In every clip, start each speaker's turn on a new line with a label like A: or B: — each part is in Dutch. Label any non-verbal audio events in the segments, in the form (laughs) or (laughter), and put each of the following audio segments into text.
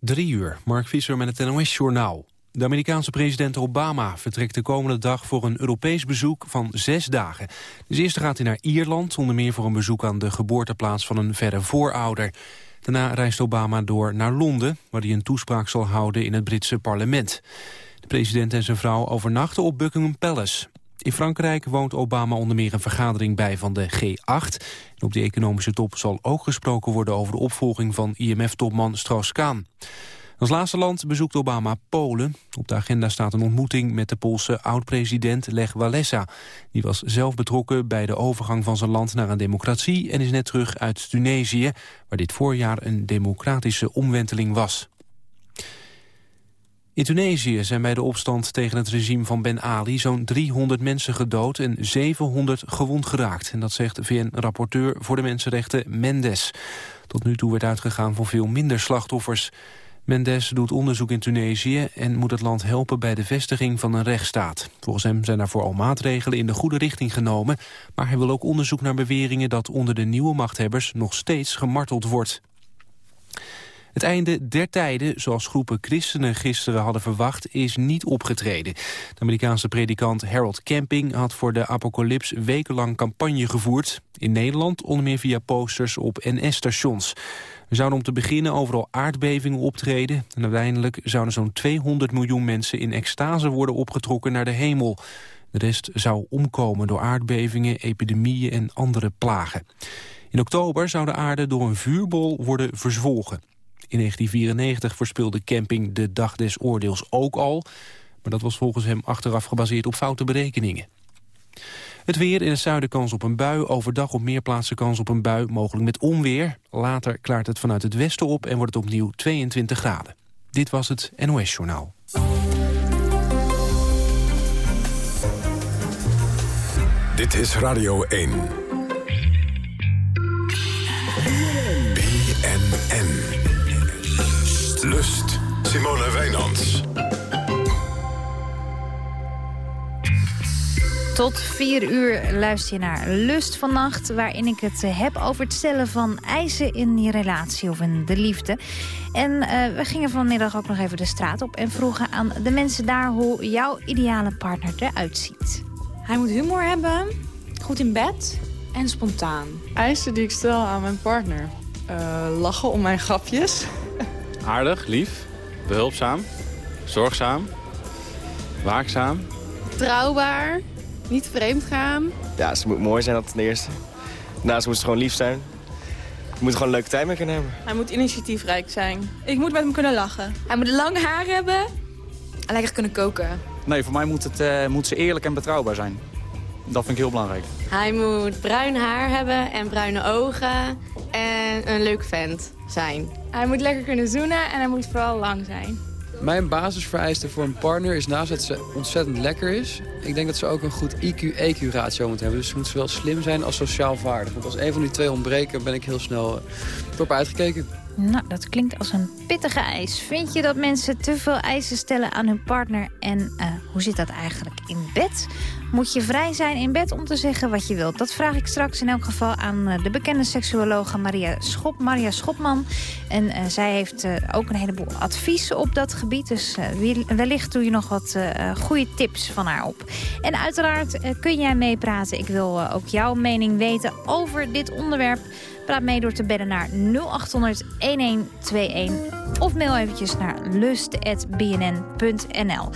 A: Drie uur, Mark Visser met het NOS-journaal. De Amerikaanse president Obama vertrekt de komende dag voor een Europees bezoek van zes dagen. Dus eerst gaat hij naar Ierland, onder meer voor een bezoek aan de geboorteplaats van een verre voorouder. Daarna reist Obama door naar Londen, waar hij een toespraak zal houden in het Britse parlement. De president en zijn vrouw overnachten op Buckingham Palace. In Frankrijk woont Obama onder meer een vergadering bij van de G8. En op de economische top zal ook gesproken worden over de opvolging van IMF-topman Strauss-Kaan. Als laatste land bezoekt Obama Polen. Op de agenda staat een ontmoeting met de Poolse oud-president Lech Walesa. Die was zelf betrokken bij de overgang van zijn land naar een democratie... en is net terug uit Tunesië, waar dit voorjaar een democratische omwenteling was. In Tunesië zijn bij de opstand tegen het regime van Ben Ali... zo'n 300 mensen gedood en 700 gewond geraakt. En dat zegt VN-rapporteur voor de mensenrechten Mendes. Tot nu toe werd uitgegaan van veel minder slachtoffers. Mendes doet onderzoek in Tunesië en moet het land helpen bij de vestiging van een rechtsstaat. Volgens hem zijn daarvoor al maatregelen in de goede richting genomen, maar hij wil ook onderzoek naar beweringen dat onder de nieuwe machthebbers nog steeds gemarteld wordt. Het einde der tijden, zoals groepen christenen gisteren hadden verwacht, is niet opgetreden. De Amerikaanse predikant Harold Camping had voor de apocalyps wekenlang campagne gevoerd. In Nederland onder meer via posters op NS-stations. Er zouden om te beginnen overal aardbevingen optreden... en uiteindelijk zouden zo'n 200 miljoen mensen in extase worden opgetrokken naar de hemel. De rest zou omkomen door aardbevingen, epidemieën en andere plagen. In oktober zou de aarde door een vuurbol worden verzwolgen. In 1994 voorspelde Camping de dag des oordeels ook al... maar dat was volgens hem achteraf gebaseerd op foute berekeningen. Het weer in het zuiden kans op een bui. Overdag op meer plaatsen kans op een bui, mogelijk met onweer. Later klaart het vanuit het westen op en wordt het opnieuw 22 graden. Dit was het NOS Journaal.
B: Dit is Radio 1. BNN. Lust. Simone Wijnands.
C: Tot vier uur luister je naar Lust vannacht... waarin ik het eh, heb over het stellen van eisen in je relatie of in de liefde. En uh, we gingen vanmiddag ook nog even de straat op... en vroegen aan de mensen daar hoe jouw ideale partner eruit ziet.
D: Hij moet humor hebben, goed in bed en spontaan.
E: Eisen die ik stel aan mijn partner. Uh, lachen om mijn grapjes. (laughs)
F: Aardig, lief, behulpzaam, zorgzaam, waakzaam.
G: Trouwbaar, niet vreemd gaan.
H: Ja, ze moet mooi zijn, dat ten eerste. Daarnaast moet ze gewoon lief zijn. Je moet gewoon een leuke tijd mee kunnen hebben.
E: Hij moet initiatiefrijk zijn. Ik moet met hem kunnen lachen.
D: Hij moet lang haar hebben en lekker kunnen koken.
I: Nee, voor mij moet, het, uh, moet ze eerlijk en betrouwbaar zijn. Dat vind ik heel belangrijk.
G: Hij moet bruin haar hebben en bruine ogen en een leuk vent zijn.
E: Hij moet lekker kunnen zoenen en hij moet vooral lang zijn.
J: Mijn basisvereiste voor een partner is naast dat ze ontzettend lekker is... ik denk dat ze ook een goed IQ-EQ-ratio moet hebben. Dus ze moet zowel slim zijn als sociaal vaardig. Want als een van die twee ontbreken ben ik heel snel uh, erop uitgekeken.
C: Nou, dat klinkt als een pittige eis. Vind je dat mensen te veel eisen stellen aan hun partner? En uh, hoe zit dat eigenlijk in bed? Moet je vrij zijn in bed om te zeggen wat je wilt? Dat vraag ik straks in elk geval aan uh, de bekende seksuologe Maria, Schop, Maria Schopman. En uh, zij heeft ook een heleboel advies op dat gebied. Dus wellicht doe je nog wat goede tips van haar op. En uiteraard kun jij meepraten. Ik wil ook jouw mening weten over dit onderwerp. Praat mee door te bellen naar 0800 1121 of mail eventjes naar lust.bnn.nl.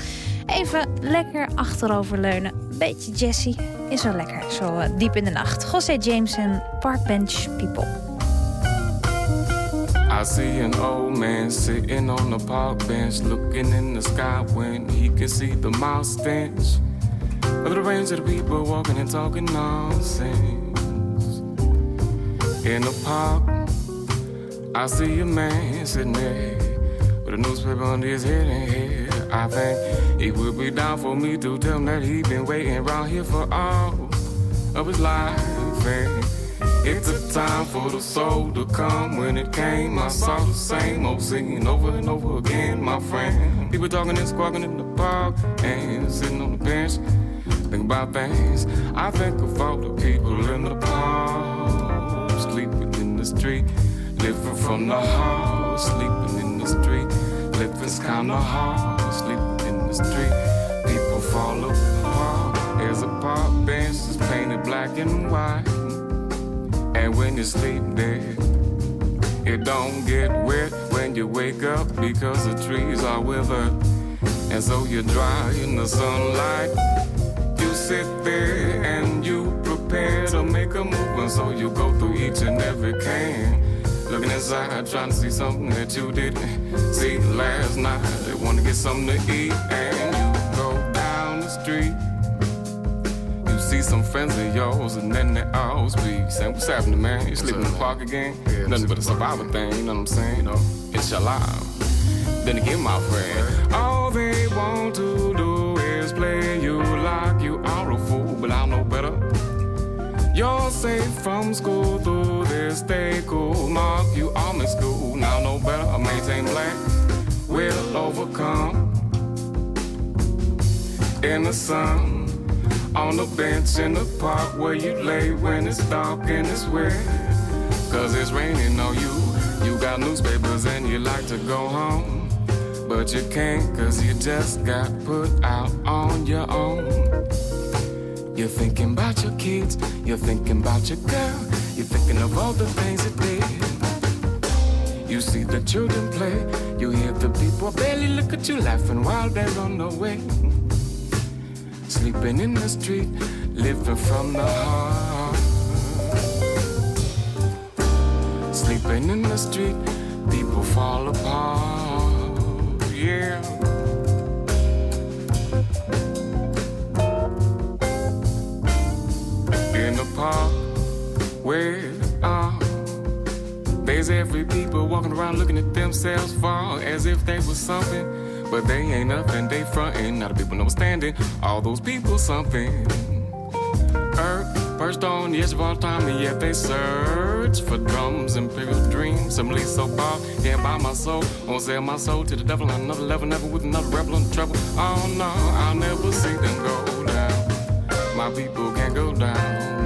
C: Even lekker achteroverleunen. Beetje Jessie is wel lekker, zo uh, diep in de nacht. José James en Parkbench People.
K: I see an old man sitting on the park bench Looking in the sky when he can see the mouse stench Of the range of the people walking and talking nonsense In the park, I see a man sitting there with a newspaper on his head and head. I think he would be down for me to tell him that he been waiting around here for all of his life. And it took time for the soul to come. When it came, I saw the same old scene over and over again, my friend. People talking and squawking in the park and sitting on the bench. Think about things. I think of all the people in the park the street, living from the house, sleeping in the street Living's kinda hard to sleep in the street. People fall apart. There's a park bench that's painted black and white. And when you sleep there, it don't get wet when you wake up because the trees are withered. And so you dry in the sunlight. You sit there and you make a move. So you go through each and every can. Looking inside, trying to see something that you didn't see last night. They want to get something to eat. And you go down the street. You see some friends of yours, and then they all speak. Saying, What's happening, man? You sleeping in the park again? Nothing but a survival thing, you know what I'm saying? You know, inshallah. Then again, my friend, all they want to do You're safe from school through this day. cool. Mark, you are in school, now no better. I maintain black, We'll overcome. In the sun, on the bench in the park where you lay when it's dark and it's wet. Cause it's raining on you. You got newspapers and you like to go home. But you can't cause you just got put out on your own. You're thinking about your kids, you're thinking about your girl, you're thinking of all the things that did. You see the children play, you hear the people barely look at you laughing while they're on the way. Sleeping in the street, living from the heart. Sleeping in the street, people fall apart. Yeah. In the park where uh, there's every people walking around looking at themselves fall as if they was something, but they ain't nothing. They frontin', not the people no standing. All those people something. Earth perched on the edge of all time, and yet they search for drums and bigger dreams. Some lead so far, can't buy my soul. Won't sell my soul to the devil on another level, never with another rebel in trouble. Oh no, I'll never see them go down. My people can't go down,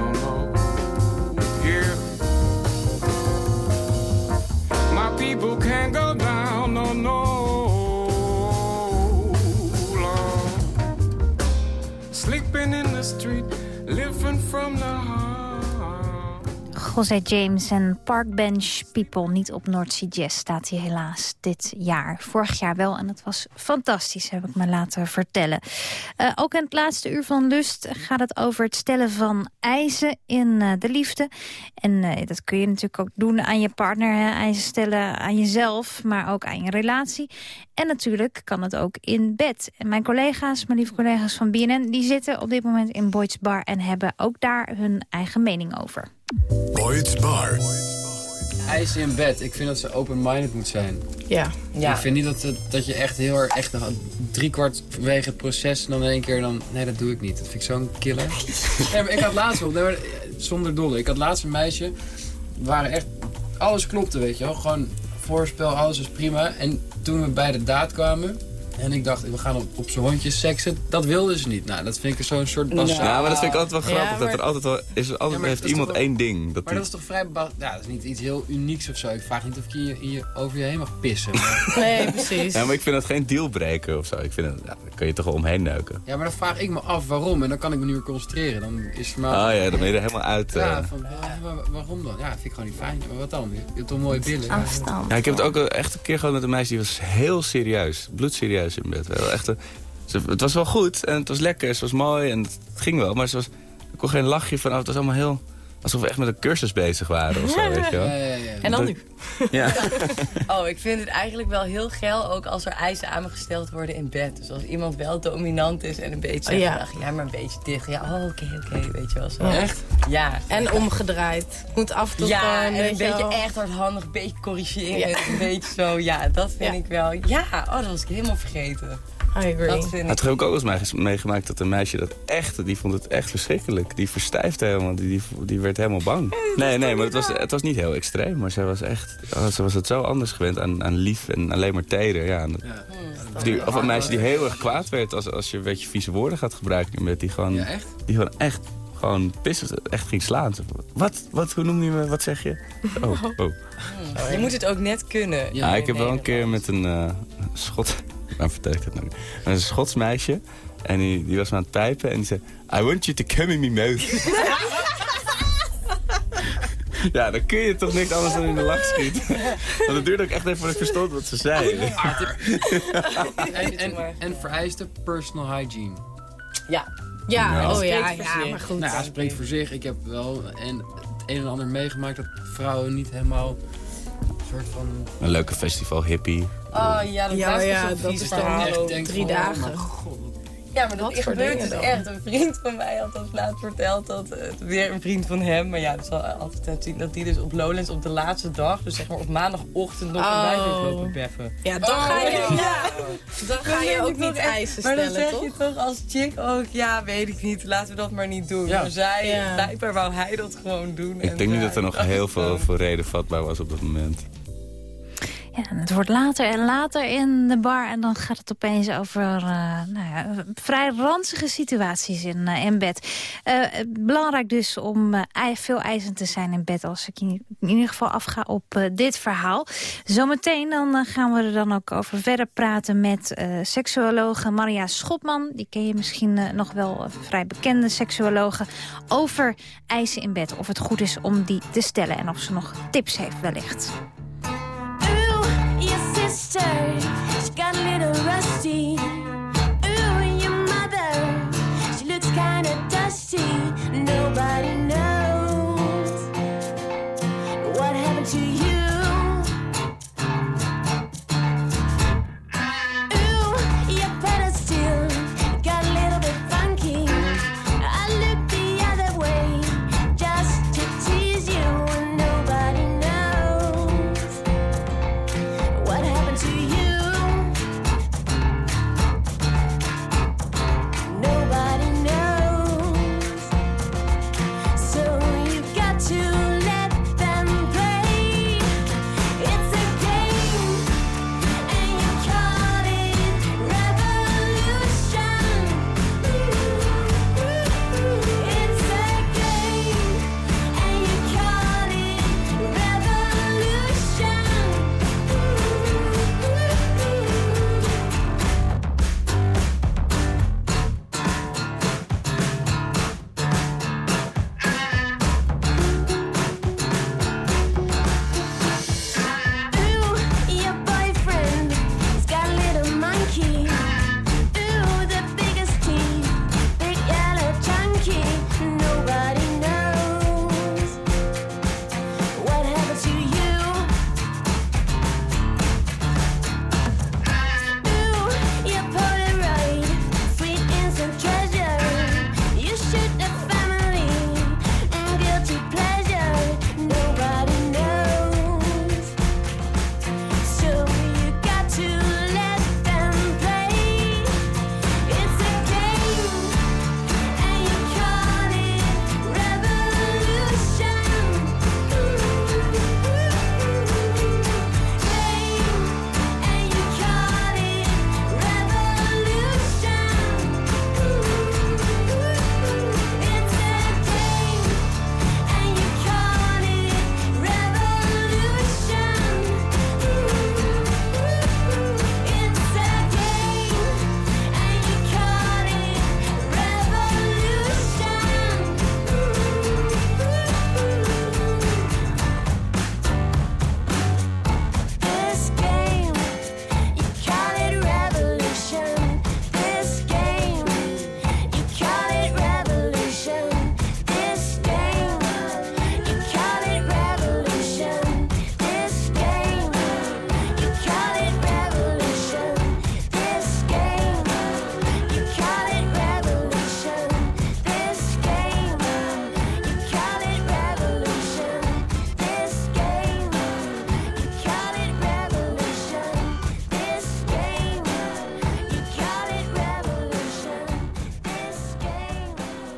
K: people can't go down, no, no. Lord. Sleeping in the street, living from the heart.
C: José James en Parkbench People. Niet op North Sea Jazz staat hij helaas dit jaar. Vorig jaar wel en dat was fantastisch, heb ik me laten vertellen. Uh, ook in het laatste uur van Lust gaat het over het stellen van eisen in uh, de liefde. En uh, dat kun je natuurlijk ook doen aan je partner. Hè? Eisen stellen aan jezelf, maar ook aan je relatie. En natuurlijk kan het ook in bed. En mijn collega's, mijn lieve collega's van BNN... die zitten op dit moment in Boyd's Bar... en hebben ook daar hun eigen mening over.
B: Boyd's Bar.
J: Eisen in bed. Ik vind dat ze open-minded moet zijn.
E: Ja.
J: ja. Ik vind niet dat, dat je echt heel erg, echt drie kwart vanwege het proces en dan in één keer dan... Nee, dat doe ik niet. Dat vind ik zo'n killer. (laughs) nee, maar ik had laatst wel, nee, zonder dolle. Ik had laatst een meisje, waren echt, alles klopte, weet je wel. Gewoon voorspel, alles was prima. En toen we bij de daad kwamen, en ik dacht, we gaan op, op zijn hondjes seksen. Dat wilden ze niet. Nou, dat vind ik zo'n soort bas.
L: Ja, maar dat vind ik altijd wel grappig. Ja, maar... Dat er altijd wel is. Altijd ja, heeft iemand één ding.
J: Dat maar die... dat is toch vrij. Ja, dat is niet iets heel unieks of zo. Ik vraag niet of je, je, je over je heen mag pissen. Maar... (laughs)
E: nee, precies.
L: Ja, maar ik vind dat geen dealbreaker of zo. Ik vind het, ja, daar kun je toch wel omheen neuken.
J: Ja, maar dan vraag ik me af waarom. En dan kan ik me nu weer concentreren. Dan is het
L: maar. Oh ja, dan ben je er helemaal uit. Uh...
J: Ja, van, waarom dan? Ja, vind ik gewoon niet fijn. Maar wat dan? Je hebt toch mooie billen.
C: Afstand.
L: Ja, ik heb het ook echt een keer gehad met een meisje die was heel serieus. Bloedserieus in bed. Wel echt het was wel goed en het was lekker, het was mooi en het ging wel. Maar ze was, ik kon geen lachje van, het was allemaal heel... Alsof we echt met een cursus bezig waren of zo, weet je wel.
E: Ja, ja, ja. En dan nu?
L: Ja. (laughs)
M: oh, ik vind het eigenlijk wel heel geil, ook als er eisen aan me gesteld worden in bed. Dus als iemand wel dominant is en een beetje zegt, oh, ja. ja, maar een beetje dicht. Ja, oh, oké, oké, okay, weet je wel zo.
E: Echt?
M: Ja.
E: En omgedraaid. Moet af en toe
M: Ja,
E: en
M: een beetje wel. echt hardhandig, een beetje corrigeren. Een beetje zo, ja, dat vind ik wel. Ja, oh, dat was ik helemaal vergeten.
E: I agree.
L: Het heb ik ook wel eens meegemaakt dat een meisje dat echt, die vond het echt verschrikkelijk. Die verstijfde helemaal, die, die, die werd helemaal bang. Nee, nee, maar het was, het was niet heel extreem. Maar zij was echt, oh, ze was het zo anders gewend aan, aan lief en alleen maar teder. Ja, dat, of, die, of een meisje die heel erg kwaad werd als, als je een beetje vieze woorden gaat gebruiken. Met die gewoon,
J: ja, echt?
L: Die gewoon echt gewoon pissen, echt ging slaan. Wat, wat, hoe noem je me, wat zeg je? Oh, oh.
M: Je moet het ook net kunnen.
L: Ja, ik heb wel een keer met een uh, Schot... Waarom vertel ik dat nou? Maar een Schots meisje. En die, die was me aan het pijpen. En die zei... I want you to come in my mouth. (laughs) ja, dan kun je toch niks anders dan in de lach schieten. Want het duurde ook echt even voordat ik verstond wat ze zei. (laughs)
J: en, en, en vereiste personal hygiene.
M: Ja.
D: Ja, oh ja, ja, maar goed.
J: Nou ja, spreekt voor zich. Ik heb wel en het een en ander meegemaakt dat vrouwen niet helemaal een soort van...
L: Een leuke festival hippie.
M: Oh ja, dat
D: Ja,
M: was
D: ja,
M: zo'n
D: dat
M: vies
D: is dan echt drie
J: van, oh,
D: dagen.
J: wat-
M: Ja, maar dat
D: Wat
M: gebeurt dus
D: dan?
M: echt. Een vriend van mij had ons laatst verteld dat eh, weer een vriend van hem, maar ja, dat zal altijd zien, dat die dus op Lowlands op de laatste dag, dus zeg maar op maandagochtend nog een wijf heeft
D: Oh.
M: lopen beffen.
D: Ja, dan ga je, ja. (laughs) dan ga je ook niet eisen
M: Maar dan
D: stellen,
M: zeg je
D: toch?
M: als chick ook, ja, weet ik niet, laten we dat maar niet doen.
J: Ja.
M: Maar zij,
D: Ja.
M: blijkbaar wou hij dat gewoon doen.
L: Ik denk niet dat er nog heel veel voor reden vatbaar was op dat moment.
C: En het wordt later en later in de bar. En dan gaat het opeens over eh, nou ja, vrij ranzige situaties in, eh, bed. Eh, belangrijk dus om veel eisend te zijn in bed. Als ik in, ieder geval afga op dit verhaal. Zometeen dan gaan we er dan ook over verder praten met seksuologe Maria Schotman. Die ken je misschien nog wel, vrij bekende seksuologe. Over eisen in bed. Of het goed is om die te stellen. En of ze nog tips heeft wellicht.
N: She got a little rusty. Ooh, your mother, she looks kinda dusty. Nobody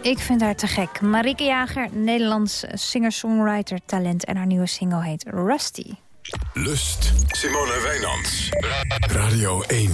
C: Ik vind haar te gek. Marike Jager, Nederlands singer-songwriter, talent. En haar nieuwe single heet Rusty.
B: Lust. Simone Wijnands. Radio 1.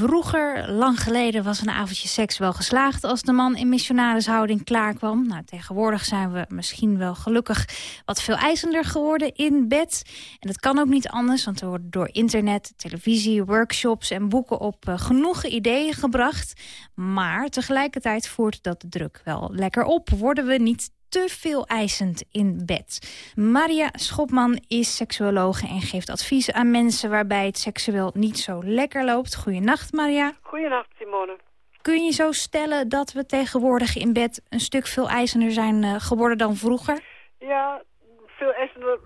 C: Vroeger, lang geleden, was een avondje seks wel geslaagd... als de man in missionarishouding klaarkwam. Nou, tegenwoordig zijn we misschien wel gelukkig wat veel eisender geworden in bed. En dat kan ook niet anders, want er worden door internet, televisie... workshops en boeken op uh, genoeg ideeën gebracht. Maar tegelijkertijd voert dat de druk wel lekker op. Worden we niet te veel eisend in bed. Maria Schopman is seksuologe en geeft advies aan mensen... waarbij het seksueel niet zo lekker loopt. Goedenacht, Maria.
O: Goedenacht, Simone.
C: Kun je zo stellen dat we tegenwoordig in bed... een stuk veel eisender zijn uh, geworden dan vroeger?
O: Ja, veel eisender,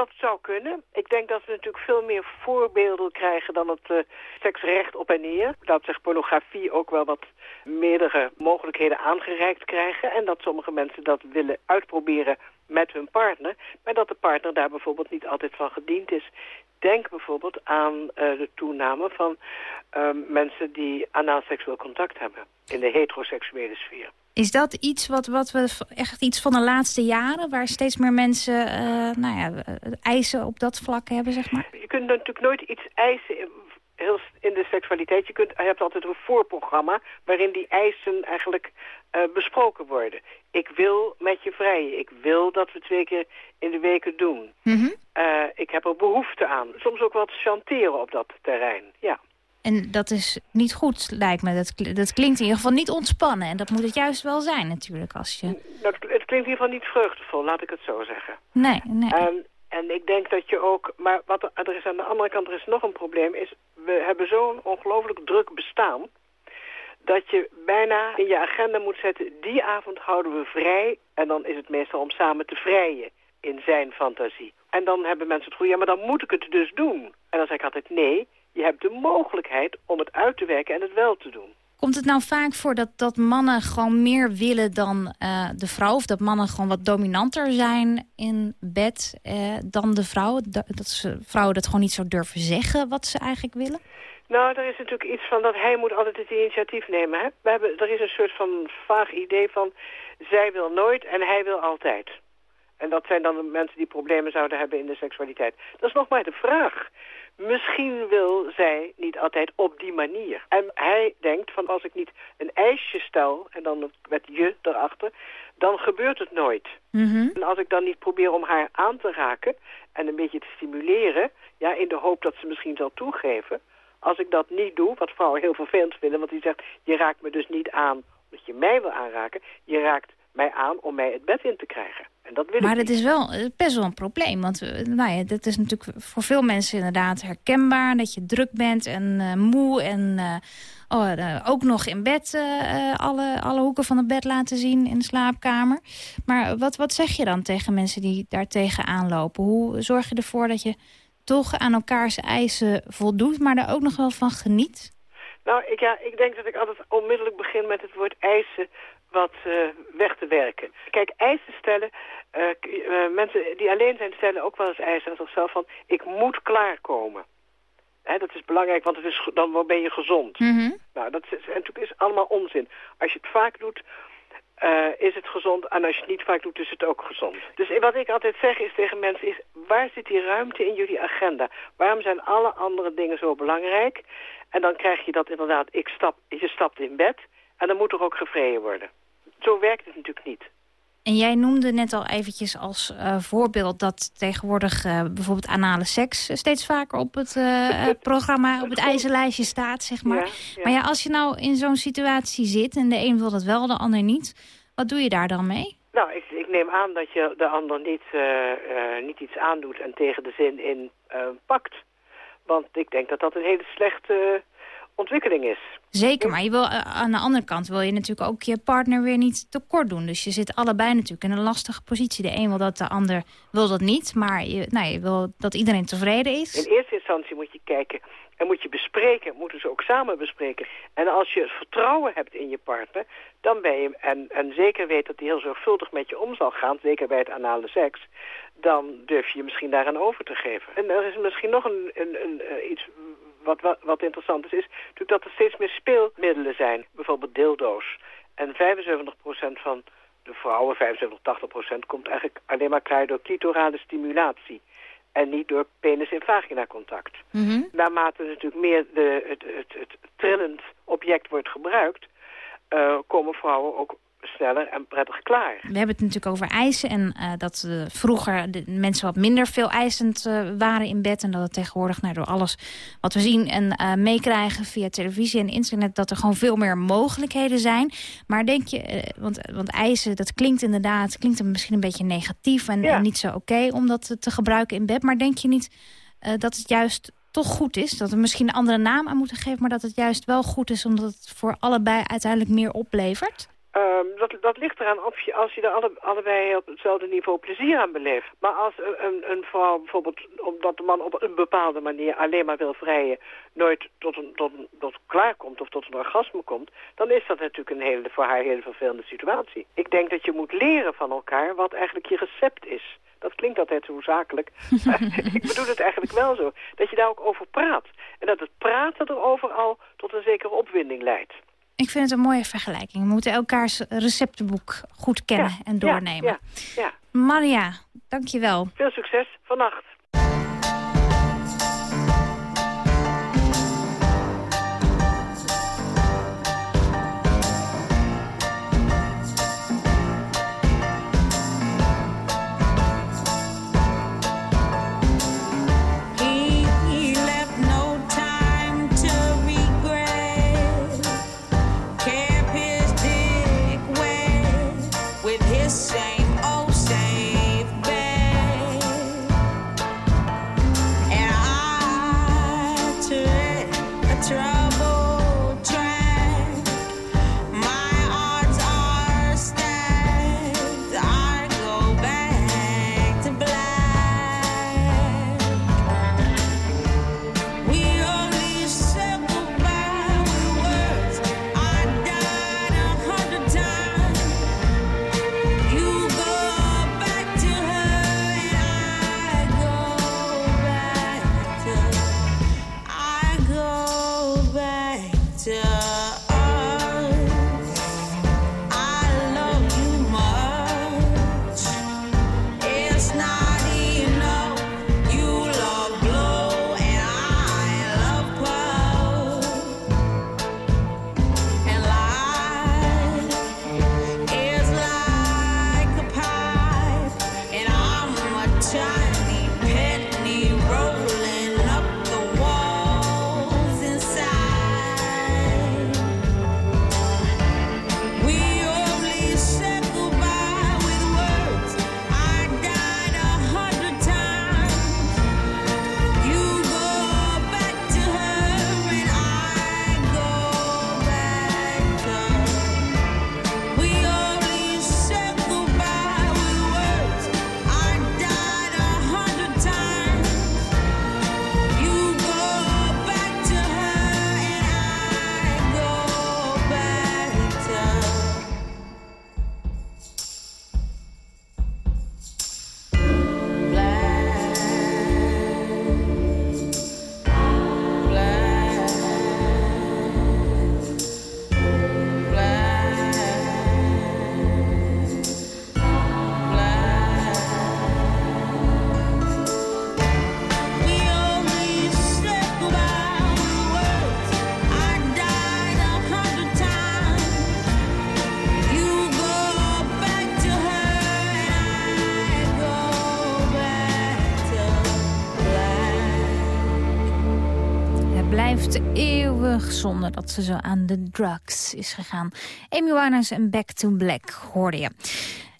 O: dat zou kunnen. Ik denk dat we natuurlijk veel meer voorbeelden krijgen... dan het uh, seksrecht op en neer. Dat zegt pornografie ook wel wat meerdere mogelijkheden aangereikt krijgen... en dat sommige mensen dat willen uitproberen met hun partner... maar dat de partner daar bijvoorbeeld niet altijd van gediend is. Denk bijvoorbeeld aan uh, de toename van uh, mensen die anaal seksueel contact hebben... in de heteroseksuele sfeer.
C: Is dat iets wat, wat we echt iets van de laatste jaren... waar steeds meer mensen uh, nou ja, eisen op dat vlak hebben, zeg maar?
O: Je kunt natuurlijk nooit iets eisen heel in de seksualiteit. Je, kunt, je hebt altijd een voorprogramma waarin die eisen eigenlijk uh, besproken worden. Ik wil met je vrijen. Ik wil dat we twee keer in de weken doen.
C: Mm -hmm.
O: uh, ik heb er behoefte aan. Soms ook wat chanteren op dat terrein, ja.
C: En dat is niet goed, lijkt me. Dat, dat klinkt in ieder geval niet ontspannen. En dat moet het juist wel zijn natuurlijk. Als je...
O: dat, het klinkt in ieder geval niet vreugdevol, laat ik het zo zeggen.
C: Nee, nee.
O: Um, en ik denk dat je ook... Maar wat er, er is aan de andere kant, er is nog een probleem... is we hebben zo'n ongelooflijk druk bestaan... dat je bijna in je agenda moet zetten... die avond houden we vrij... en dan is het meestal om samen te vrijen in zijn fantasie. En dan hebben mensen het gevoel... ja, maar dan moet ik het dus doen. En dan zeg ik altijd nee... je hebt de mogelijkheid om het uit te werken en het wel te doen.
C: Komt het nou vaak voor dat, dat mannen gewoon meer willen dan uh, de vrouw? Of dat mannen gewoon wat dominanter zijn in bed uh, dan de vrouw? Dat, dat ze, vrouwen dat gewoon niet zo durven zeggen wat ze eigenlijk willen?
O: Nou, er is natuurlijk iets van dat hij moet altijd het initiatief nemen. Hè? We hebben, er is een soort van vaag idee van... zij wil nooit en hij wil altijd. En dat zijn dan de mensen die problemen zouden hebben in de seksualiteit. Dat is nog maar de vraag. Misschien wil zij niet altijd op die manier. En hij denkt van als ik niet een ijsje stel en dan met je erachter, dan gebeurt het nooit.
C: Mm -hmm.
O: En als ik dan niet probeer om haar aan te raken en een beetje te stimuleren, ja, in de hoop dat ze misschien zal toegeven, als ik dat niet doe, wat vrouwen heel vervelend vinden, want die zegt, je raakt me dus niet aan omdat je mij wil aanraken, je raakt mij aan om mij het bed in te krijgen. En dat wil
C: maar het is wel best wel een probleem. Want nou ja, dat is natuurlijk voor veel mensen inderdaad herkenbaar. Dat je druk bent en uh, moe en uh, oh, uh, ook nog in bed alle, alle hoeken van het bed laten zien in de slaapkamer. Maar wat, wat zeg je dan tegen mensen die daar tegenaan lopen? Hoe zorg je ervoor dat je toch aan elkaars eisen voldoet, maar daar ook nog wel van geniet?
O: Nou, ik, ja, ik denk dat ik altijd onmiddellijk begin met het woord eisen wat uh, weg te werken. Kijk, eisen stellen, uh, uh, mensen die alleen zijn stellen ook wel eens eisen aan zichzelf van... ik moet klaarkomen. Hè, dat is belangrijk, want het is, dan ben je gezond.
C: Mm -hmm.
O: Nou, dat is, natuurlijk is allemaal onzin. Als je het vaak doet, is het gezond. En als je het niet vaak doet, is het ook gezond. Dus wat ik altijd zeg is tegen mensen is... waar zit die ruimte in jullie agenda? Waarom zijn alle andere dingen zo belangrijk? En dan krijg je dat inderdaad, ik stap, je stapt in bed... en dan moet er ook gevreden worden zo werkt het natuurlijk niet.
C: En jij noemde net al eventjes als uh, voorbeeld dat tegenwoordig uh, bijvoorbeeld anale seks steeds vaker op het uh, (laughs) programma, op het ijzerlijstje staat, zeg maar.
O: Ja, ja.
C: Maar ja, als je nou in zo'n situatie zit en de een wil dat wel, de ander niet, wat doe je daar dan mee?
O: Nou, ik, ik neem aan dat je de ander niet, niet iets aandoet en tegen de zin in pakt. Want ik denk dat dat een hele slechte ontwikkeling is.
C: Zeker, maar je wil, aan de andere kant wil je natuurlijk ook je partner weer niet tekort doen. Dus je zit allebei natuurlijk in een lastige positie. De een wil dat, de ander wil dat niet. Maar je, nou, je wil dat iedereen tevreden is.
O: In eerste instantie moet je kijken en moet je bespreken. Moeten ze ook samen bespreken. En als je vertrouwen hebt in je partner, dan ben je, en, en zeker weet dat hij heel zorgvuldig met je om zal gaan, zeker bij het anale seks, dan durf je je misschien daaraan over te geven. En er is misschien nog een, een, een, een iets wat, wat, wat interessant is, is natuurlijk dat er steeds meer speelmiddelen zijn. Bijvoorbeeld dildo's. En 75% van de vrouwen, 75, 80% komt eigenlijk alleen maar klaar door clitorale stimulatie.
P: En niet door penis- en vagina-contact. Naarmate natuurlijk meer de, het, het, het trillend object wordt gebruikt... eh, komen vrouwen ook sneller en prettig klaar.
C: We hebben het natuurlijk over eisen en eh, dat eh, vroeger de mensen wat minder veel eisend eh, waren in bed. En dat het tegenwoordig nou, door alles wat we zien en meekrijgen via televisie en internet... dat er gewoon veel meer mogelijkheden zijn. Maar denk je, want, want eisen, dat klinkt inderdaad, klinkt misschien een beetje negatief... en, en niet zo oké om dat te gebruiken in bed. Maar denk je niet dat het juist toch goed is? Dat we misschien een andere naam aan moeten geven... maar dat het juist wel goed is omdat het voor allebei uiteindelijk meer oplevert?
P: Ehm, dat, dat ligt eraan of je, als je er alle, allebei op hetzelfde niveau plezier aan beleeft. Maar als een, een, een vrouw bijvoorbeeld, omdat de man op een bepaalde manier alleen maar wil vrijen, nooit tot een, tot, een, tot klaar komt of tot een orgasme komt, dan is dat natuurlijk een hele, voor haar hele vervelende situatie. Ik denk dat je moet leren van elkaar wat eigenlijk je recept is. Dat klinkt altijd zo zakelijk. (laughs) maar (laughs) ik bedoel het eigenlijk wel zo. Dat je daar ook over praat. En dat het praten erover al tot een zekere opwinding leidt.
C: Ik vind het een mooie vergelijking. We moeten elkaars receptenboek goed kennen en doornemen.
P: Ja, ja.
C: Maria, dank je wel.
P: Veel succes vannacht.
C: Eeuwig zonde dat ze zo aan de drugs is gegaan. Amy Winehouse en Back to Black hoorde je.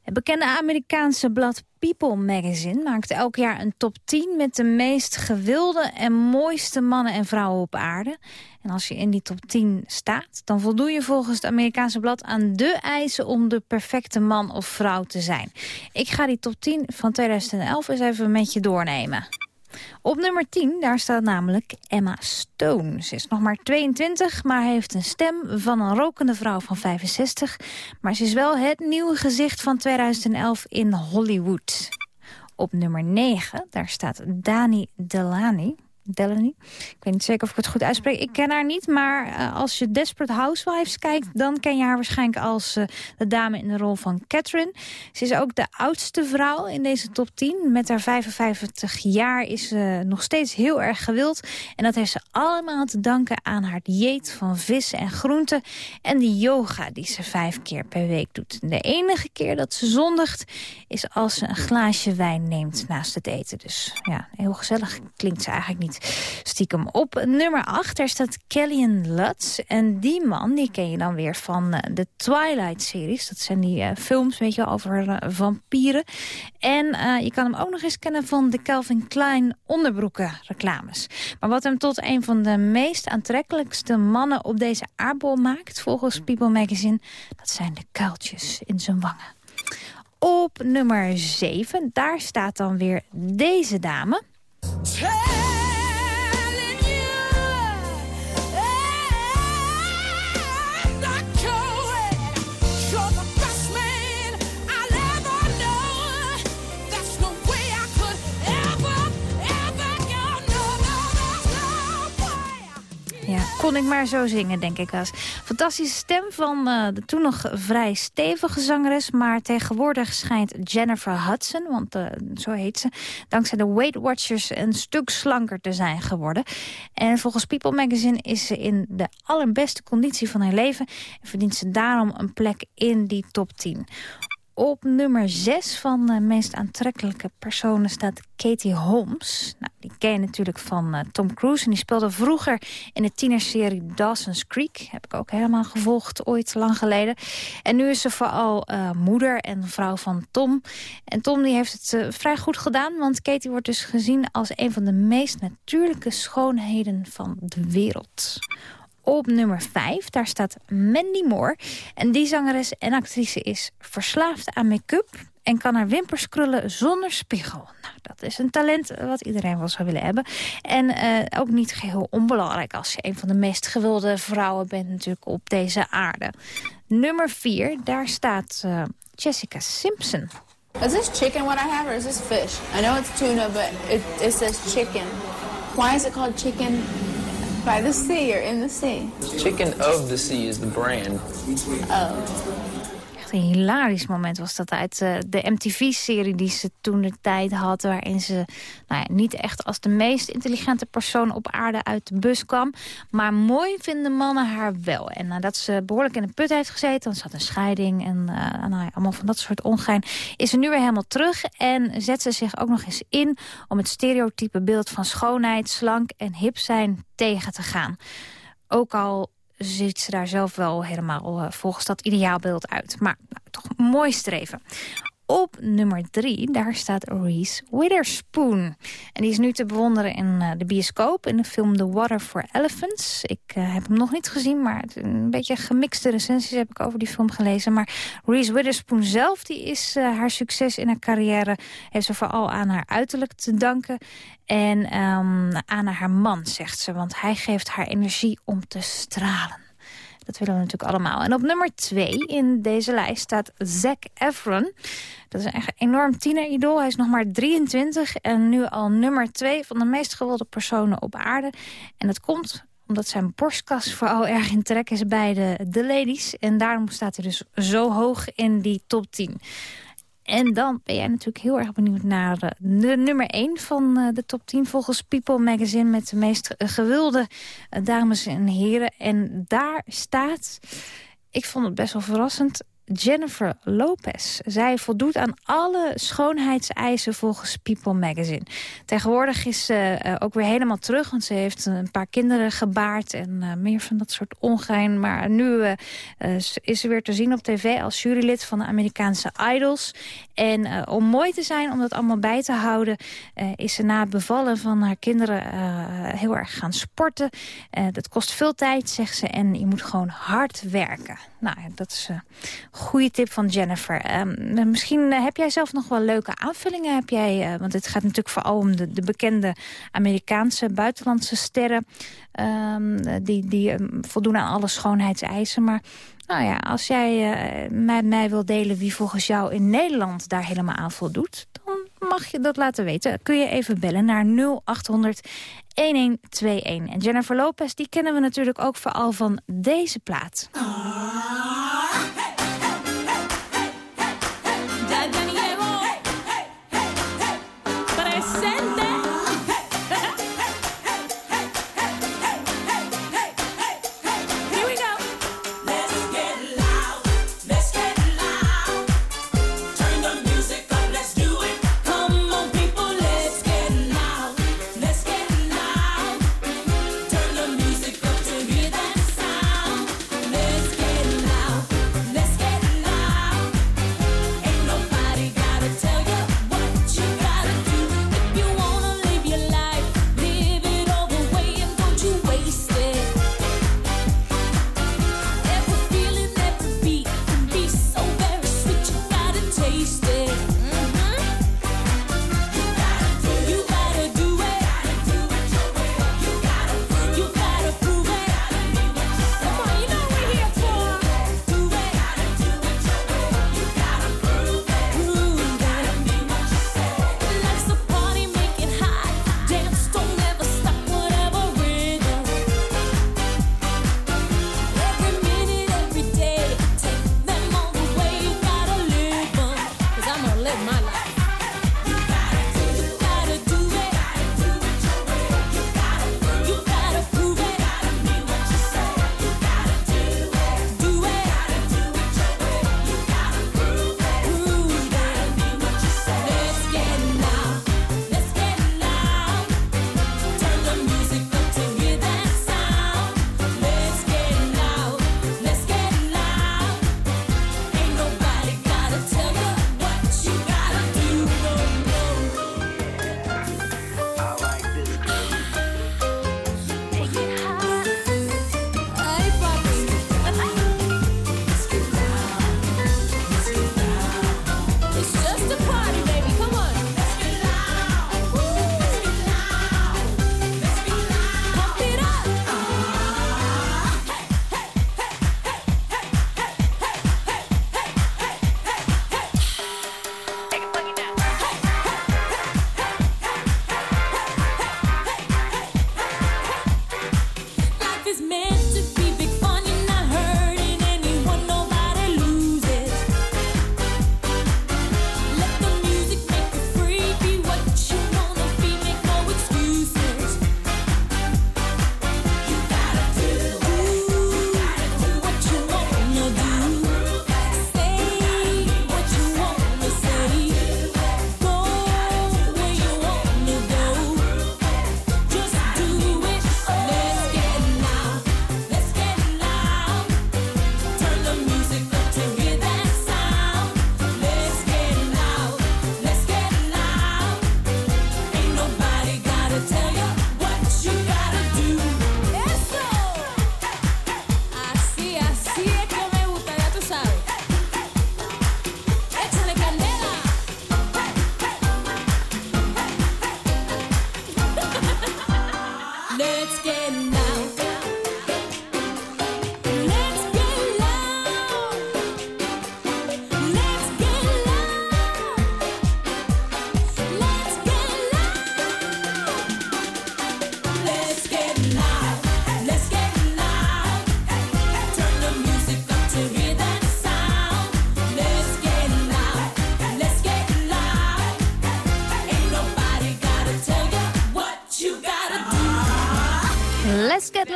C: Het bekende Amerikaanse blad People Magazine maakt elk jaar een top 10 met de meest gewilde en mooiste mannen en vrouwen op aarde. En als je in die top 10 staat, dan voldoe je volgens het Amerikaanse blad aan de eisen om de perfecte man of vrouw te zijn. Ik ga die top 10 van 2011 eens even met je doornemen. Op nummer 10, daar staat namelijk Emma Stone. Ze is nog maar 22, maar heeft een stem van een rokende vrouw van 65. Maar ze is wel het nieuwe gezicht van 2011 in Hollywood. Op nummer 9, daar staat Dani Delany. Ik weet niet zeker of ik het goed uitspreek. Ik ken haar niet, maar uh, als je Desperate Housewives kijkt... dan ken je haar waarschijnlijk als uh, de dame in de rol van Catherine. Ze is ook de oudste vrouw in deze top 10. Met haar 55 jaar is ze nog steeds heel erg gewild. En dat heeft ze allemaal te danken aan haar dieet van vis en groenten... en die yoga die ze vijf keer per week doet. De enige keer dat ze zondigt is als ze een glaasje wijn neemt naast het eten. Dus ja, heel gezellig klinkt ze eigenlijk niet stiekem. Op nummer 8, daar staat Kellyan Lutz. En die man, die ken je dan weer van uh, de Twilight-series. Dat zijn die uh, films, weet je, over uh, vampieren. En je kan hem ook nog eens kennen van de Calvin Klein onderbroeken reclames. Maar wat hem tot een van de meest aantrekkelijkste mannen op deze aardbol maakt... volgens People Magazine, dat zijn de kuiltjes in zijn wangen. Op nummer 7, daar staat dan weer deze dame. Kon ik maar zo zingen, denk ik wel. Fantastische stem van uh, de toen nog vrij stevige zangeres... maar tegenwoordig schijnt Jennifer Hudson, want uh, zo heet ze... dankzij de Weight Watchers een stuk slanker te zijn geworden. En volgens People Magazine is ze in de allerbeste conditie van haar leven... en verdient ze daarom een plek in die top 10. Op nummer 6 van de meest aantrekkelijke personen staat Katie Holmes. Nou, die ken je natuurlijk van uh, Tom Cruise. En die speelde vroeger in de tienerserie Dawson's Creek. Heb ik ook helemaal gevolgd, ooit lang geleden. En nu is ze vooral uh, moeder en vrouw van Tom. En Tom die heeft het vrij goed gedaan. Want Katie wordt dus gezien als een van de meest natuurlijke schoonheden van de wereld. Op nummer 5, daar staat Mandy Moore. En die zangeres en actrice is verslaafd aan make-up... en kan haar wimpers krullen zonder spiegel. Nou, dat is een talent wat iedereen wel zou willen hebben. En uh, ook niet geheel onbelangrijk als je een van de meest gewilde vrouwen bent... natuurlijk op deze aarde. Nummer 4, daar staat uh, Jessica Simpson.
Q: Is this chicken what I have or is this fish? I know it's tuna, but it, it says chicken. Why is it called chicken By the sea or in the sea?
R: Chicken of the Sea is the brand.
Q: Oh.
C: Een hilarisch moment was dat uit uh, de MTV-serie die ze toen de tijd had... waarin ze nou ja, niet echt als de meest intelligente persoon op aarde uit de bus kwam. Maar mooi vinden mannen haar wel. En nadat ze behoorlijk in de put heeft gezeten... dan zat een scheiding en uh, nou ja, allemaal van dat soort ongein... is ze nu weer helemaal terug en zet ze zich ook nog eens in... om het stereotype beeld van schoonheid, slank en hip zijn tegen te gaan. Ook al ziet ze daar zelf wel helemaal uh, volgens dat ideaalbeeld uit. Maar nou, toch mooi streven. Op nummer drie, daar staat Reese Witherspoon. En die is nu te bewonderen in uh, de bioscoop... in de film The Water for Elephants. Ik uh, heb hem nog niet gezien, maar een beetje gemixte recensies heb ik over die film gelezen. Maar Reese Witherspoon zelf, die is uh, haar succes in haar carrière... heeft ze vooral aan haar uiterlijk te danken. En um, aan haar man, zegt ze. Want hij geeft haar energie om te stralen. Dat willen we natuurlijk allemaal. En op nummer twee in deze lijst staat Zac Efron. Dat is een enorm tieneridool. Hij is nog maar 23 en nu al nummer twee van de meest gewilde personen op aarde. En dat komt omdat zijn borstkas vooral erg in trek is bij de, de ladies. En daarom staat hij dus zo hoog in die top 10. En dan ben jij natuurlijk heel erg benieuwd naar de, de nummer 1 van uh, de top 10... volgens People Magazine met de meest gewilde uh, dames en heren. En daar staat, ik vond het best wel verrassend... Jennifer Lopez. Zij voldoet aan alle schoonheidseisen volgens People Magazine. Tegenwoordig is ze uh, ook weer helemaal terug, want ze heeft een paar kinderen gebaard en uh, meer van dat soort ongein. Maar nu uh, is ze weer te zien op tv als jurylid van de Amerikaanse Idols. En om mooi te zijn, om dat allemaal bij te houden, is ze na het bevallen van haar kinderen heel erg gaan sporten. dat kost veel tijd, zegt ze, en je moet gewoon hard werken. Nou, dat is Goede tip van Jennifer. Ehm, eh, misschien eh, heb jij zelf nog wel leuke aanvullingen. Heb jij, eh, want het gaat natuurlijk vooral om de, bekende Amerikaanse buitenlandse sterren. Ehm, die die ehm, voldoen aan alle schoonheidseisen. Maar nou ja, als jij met mij wil delen wie volgens jou in Nederland daar helemaal aan voldoet... dan
S: mag je dat laten weten. Kun je even bellen naar 0800 1121. En Jennifer Lopez, die kennen we natuurlijk ook vooral van deze plaat. Ah.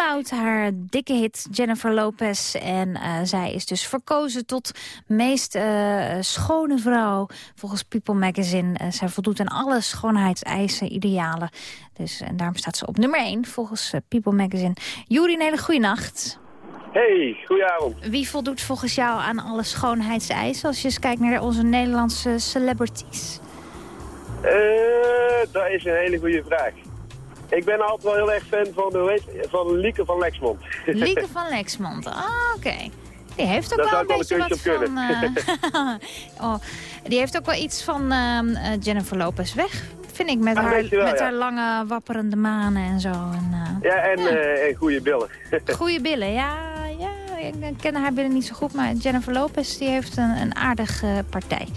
S: Haar dikke hit Jennifer Lopez. En eh, zij is dus verkozen tot meest eh, schone vrouw volgens People Magazine. Eh, zij voldoet aan alle schoonheidseisen, idealen. Dus, en daarom staat ze op nummer 1 volgens People Magazine. Juri, een hele goede nacht.
T: Hey, goedenavond.
S: Wie voldoet volgens jou aan alle schoonheidseisen als je eens kijkt naar onze Nederlandse celebrities?
T: dat is een hele goede vraag. Ik ben altijd wel heel erg fan van, hoe van Lieke van Lexmond.
S: Lieke (laughs) van Lexmond, ah, oké. Die heeft ook wel een beetje wat van... Eh, (laughs) oh, die heeft ook wel iets van ehm, eh, Jennifer Lopez weg, vind ik. Met,
T: ah,
S: haar, met haar lange, wapperende manen en zo. En, eh,
T: ja, en, en goede billen. (laughs)
S: goede billen, ja, ja. Ik ken haar billen niet zo goed, maar Jennifer Lopez die heeft een, een aardige partij.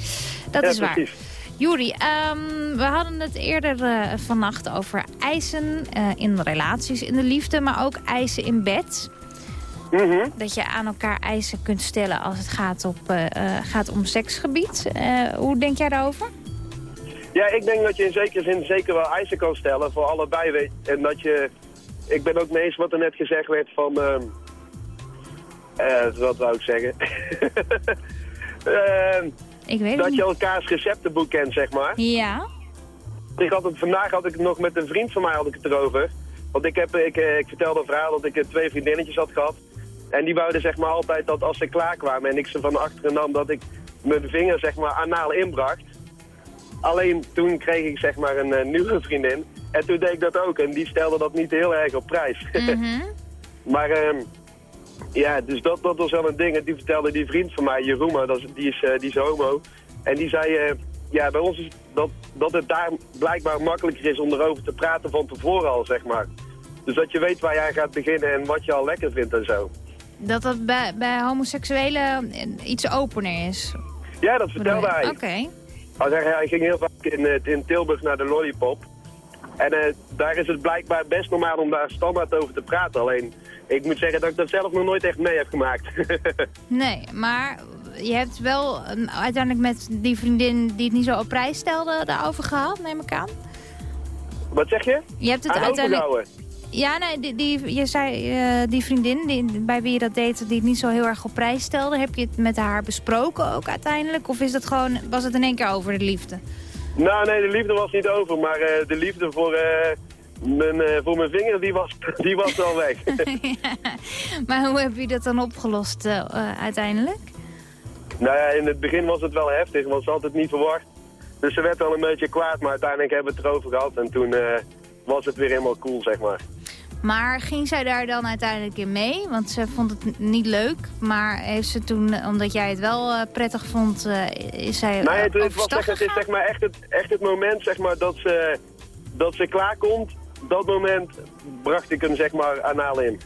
S: Dat is waar.
C: Juri, ehm, we hadden het eerder eh, vannacht over eisen eh, in relaties, in de liefde, maar ook eisen in bed.
T: Mhm.
C: Dat je aan elkaar eisen kunt stellen als het gaat, op, eh, gaat om seksgebied. Hoe denk jij daarover?
T: Ja, ik denk dat je in zekere zin zeker wel eisen kan stellen voor allebei. Weet. En dat je... Ik ben ook mee eens wat er net gezegd werd van... ehm eh, wat wou ik zeggen? (laughs)
C: Ik weet
T: dat je elkaars receptenboek kent, zeg maar.
C: Ja.
T: Ik had het, vandaag had ik het nog met een vriend van mij had ik het erover. Want ik, heb, ik, eh, ik vertelde een verhaal dat ik eh, twee vriendinnetjes had gehad. En die wouden zeg maar altijd dat als ze klaar kwamen en ik ze van achteren nam, dat ik mijn vinger zeg maar anaal inbracht. Alleen toen kreeg ik zeg maar een eh, nieuwe vriendin. En toen deed ik dat ook. En die stelde dat niet heel erg op prijs. (laughs) maar ehm, ja, dus dat, dat was wel een ding. En die vertelde die vriend van mij, Jeroen, dat is, die, is, eh, die is homo. En die zei, eh, ja, bij ons is dat, dat het daar blijkbaar makkelijker is om erover te praten van tevoren al, zeg maar. Dus dat je weet waar jij gaat beginnen en wat je al lekker vindt en zo.
C: Dat dat bij, bij homoseksuelen iets opener is.
T: Ja, dat vertelde hij.
C: Oké.
T: Hij, zei, hij ging heel vaak in, eh, in Tilburg naar de Lollipop. En eh, daar is het blijkbaar best normaal om daar standaard over te praten. Alleen, ik moet zeggen dat ik dat zelf nog nooit echt mee heb gemaakt. (laughs)
C: Nee, maar je hebt wel eh, uiteindelijk met die vriendin die het niet zo op prijs stelde daarover gehad, neem ik aan.
T: Wat zeg je?
C: Je hebt het
T: Aan
C: uiteindelijk... Ja, nee, die, die, je zei eh, die vriendin die, bij wie je dat deed, die het niet zo heel erg op prijs stelde. Heb je het met haar besproken ook uiteindelijk? Of is dat gewoon, was het in één keer over de liefde?
T: Nou, nee, de liefde was niet over. Maar eh, de liefde voor, eh, mijn, eh, voor mijn vinger, die was, (laughs) die was wel weg. (laughs)
C: Maar hoe heb je dat dan opgelost uiteindelijk?
T: nou ja, in het begin was het wel heftig, want ze had het niet verwacht. Dus ze werd wel een beetje kwaad, maar uiteindelijk hebben we het erover gehad. En toen was het weer helemaal cool, zeg maar.
C: Maar ging zij daar dan uiteindelijk in mee? Want ze vond het niet leuk. Maar heeft ze toen, eh, omdat jij het wel eh, prettig vond, eh, is zij
T: Nee, het, het, was echt, het is zeg maar echt het, echt het moment zeg maar, dat, ze, dat ze klaarkomt. Dat moment bracht ik hem zeg maar anaal in.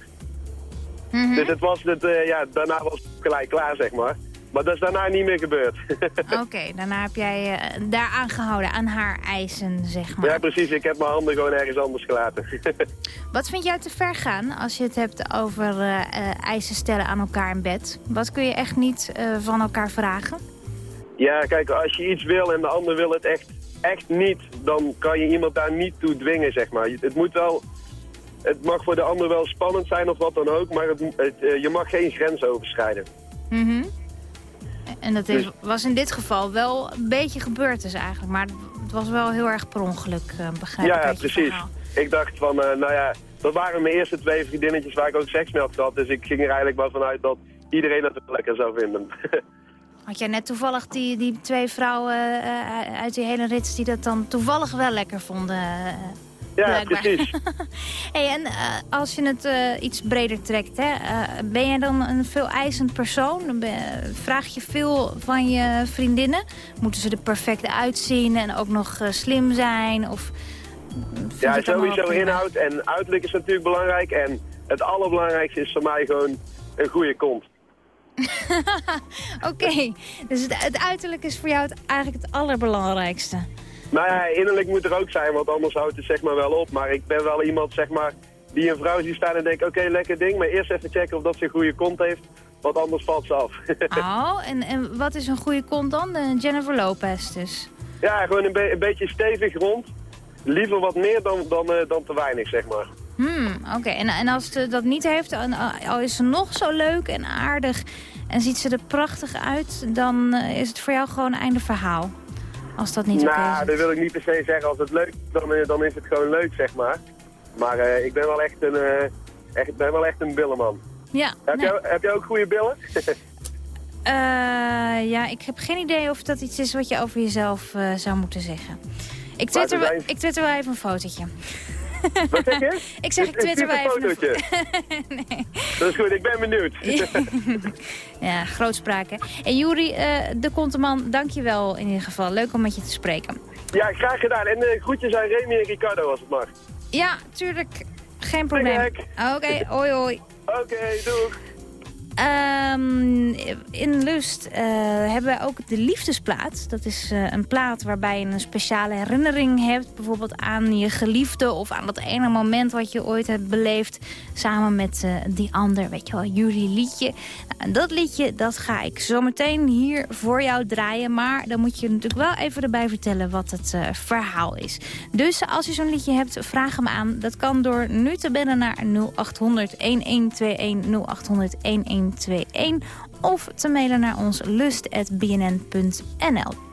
C: Mhm.
T: Dus het was het, ja, daarna was het gelijk klaar zeg maar. Maar dat is daarna niet meer gebeurd. (laughs)
C: Oké, daarna heb jij uh, daar aangehouden, aan haar eisen, zeg maar.
T: ja, precies. Ik heb mijn handen gewoon ergens anders gelaten. (laughs)
C: Wat vind jij te ver gaan als je het hebt over eh, eh, eisen stellen aan elkaar in bed? Wat kun je echt niet van elkaar vragen?
T: ja, kijk, als je iets wil en de ander wil het echt, echt niet, dan kan je iemand daar niet toe dwingen, zeg maar. Het moet wel, het mag voor de ander wel spannend zijn of wat dan ook, maar het, het, je mag geen grens overschrijden.
C: Mhm. En dat was in dit geval wel een beetje gebeurd dus eigenlijk. Maar het was wel heel erg per ongeluk, eh, begrijp ik
T: Ja, precies.
C: verhaal.
T: Ik dacht van, eh, nou ja, dat waren mijn eerste twee vriendinnetjes waar ik ook seks mee had gehad. Dus ik ging er eigenlijk wel vanuit dat iedereen dat wel lekker zou vinden. (laughs)
C: Had jij net toevallig die, die twee vrouwen eh, uit die hele rits die dat dan toevallig wel lekker vonden?
T: Ja, precies. (laughs)
C: hey, en eh, als je het eh, iets breder trekt, hè, eh, ben jij dan een veel eisend persoon? Ben- Vraag je veel van je vriendinnen? Moeten ze er perfect uitzien en ook nog slim zijn? Of je
T: Ja, sowieso inhoud en uiterlijk is natuurlijk belangrijk. En het allerbelangrijkste is voor mij gewoon een goede kont. (laughs)
C: Oké, dus het, het uiterlijk is voor jou het, eigenlijk het allerbelangrijkste.
T: Nou ja, innerlijk moet er ook zijn, want anders houdt het zeg maar wel op. Maar ik ben wel iemand zeg maar die een vrouw ziet staan en denkt, oké, lekker ding. Maar eerst even checken of dat ze een goede kont heeft, want anders valt ze af. (laughs)
C: Oh, en, en wat is een goede kont dan? De Jennifer Lopez dus.
T: ja, gewoon een, be- een beetje stevig rond. Liever wat meer dan, dan, eh, dan te weinig, zeg maar.
C: Hmm, oké. En, en als ze dat niet heeft, en, uh, al is ze nog zo leuk en aardig... en ziet ze er prachtig uit, dan eh, is het voor jou gewoon einde verhaal. Als dat niet oké
T: nou, dat wil ik niet per se zeggen. Als het leuk is, dan, eh, dan is het gewoon leuk, zeg maar. Maar eh, ik ben wel echt een, eh, echt, ben wel echt een billenman.
C: Ja,
T: Heb,
C: nee.
T: jij, heb jij ook goede billen? (laughs)
C: Eh, ja, ik heb geen idee of dat iets is wat je over jezelf zou moeten zeggen. Ik twitter,
T: er zijn-
C: ik twitter wel even een fotootje.
T: Wat zeg je? (laughs)
C: Ik zeg, ik twitter even een
T: fotootje. (laughs) Dat is goed, ik ben benieuwd. (laughs)
C: Ja, grootspraak hè. En Juri, eh, de Konteman, dank je wel in ieder geval. Leuk om met je te spreken.
T: ja, graag gedaan. En eh, groetjes aan Remy en Ricardo als het mag.
C: Ja, tuurlijk. Geen probleem. Oké, hoi hoi.
T: Oké, doeg.
U: Ehm, in Lust eh, hebben we ook de liefdesplaat. Dat is eh, een plaat waarbij je een speciale herinnering hebt. Bijvoorbeeld aan je geliefde of aan dat ene moment wat je ooit hebt beleefd. Samen met eh, die ander, weet je wel, jullie liedje. En dat liedje, dat ga ik zo meteen hier voor jou draaien. Maar dan moet je natuurlijk wel even erbij vertellen wat het verhaal is. Dus als je zo'n liedje hebt, vraag hem aan. Dat kan door nu te bellen naar 0800 1121 0800 1121 of te mailen naar ons lust.bnn.nl.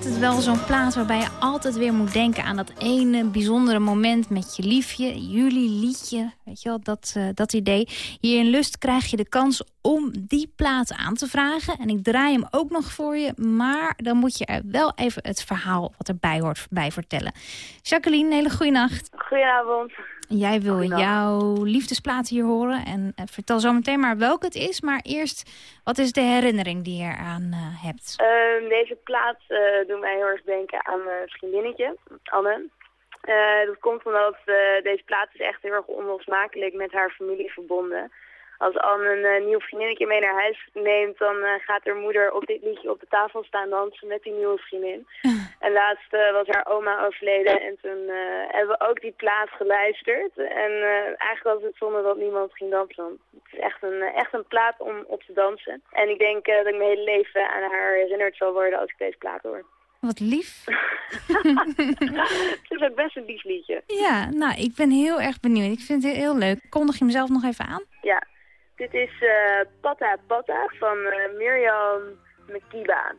U: kent het wel, zo'n plaat waarbij je altijd weer moet denken aan dat ene bijzondere moment met je liefje. Jullie liedje, weet je wel, dat, eh, dat idee. Hier in Lust krijg je de kans om die plaat aan te vragen. En ik draai hem ook nog voor je, maar dan moet je er wel even het verhaal wat erbij hoort bij vertellen. Jacqueline, hele goede nacht.
V: Goedenavond.
U: Jij wil
V: Goedendag.
U: jouw liefdesplaat hier horen. En eh, vertel zo meteen maar welke het is. Maar eerst, wat is de herinnering die je eraan eh, hebt?
V: Ehm, deze plaat eh, doet mij heel erg denken aan mijn vriendinnetje, Anne. Dat komt omdat deze plaat is echt heel erg onlosmakelijk met haar familie verbonden. Als Anne een eh, nieuw vriendinnetje mee naar huis neemt, dan eh, gaat haar moeder op dit liedje op de tafel staan dansen met die nieuwe vriendin. (laughs) En laatst eh, was haar oma overleden en toen hebben we ook die plaat geluisterd. En eigenlijk was het zonde dat niemand ging dansen. Het is echt een, echt een plaat om op te dansen. En ik denk dat ik mijn hele leven aan haar herinnerd zal worden als ik deze plaat hoor.
U: Wat lief. (laughs)
V: Het is ook best een lief liedje.
U: Ja, nou, ik ben heel erg benieuwd. Ik vind het heel leuk. Kondig je mezelf nog even aan?
V: Ja, dit is eh Pata Pata van eh, Mirjam Mekiba.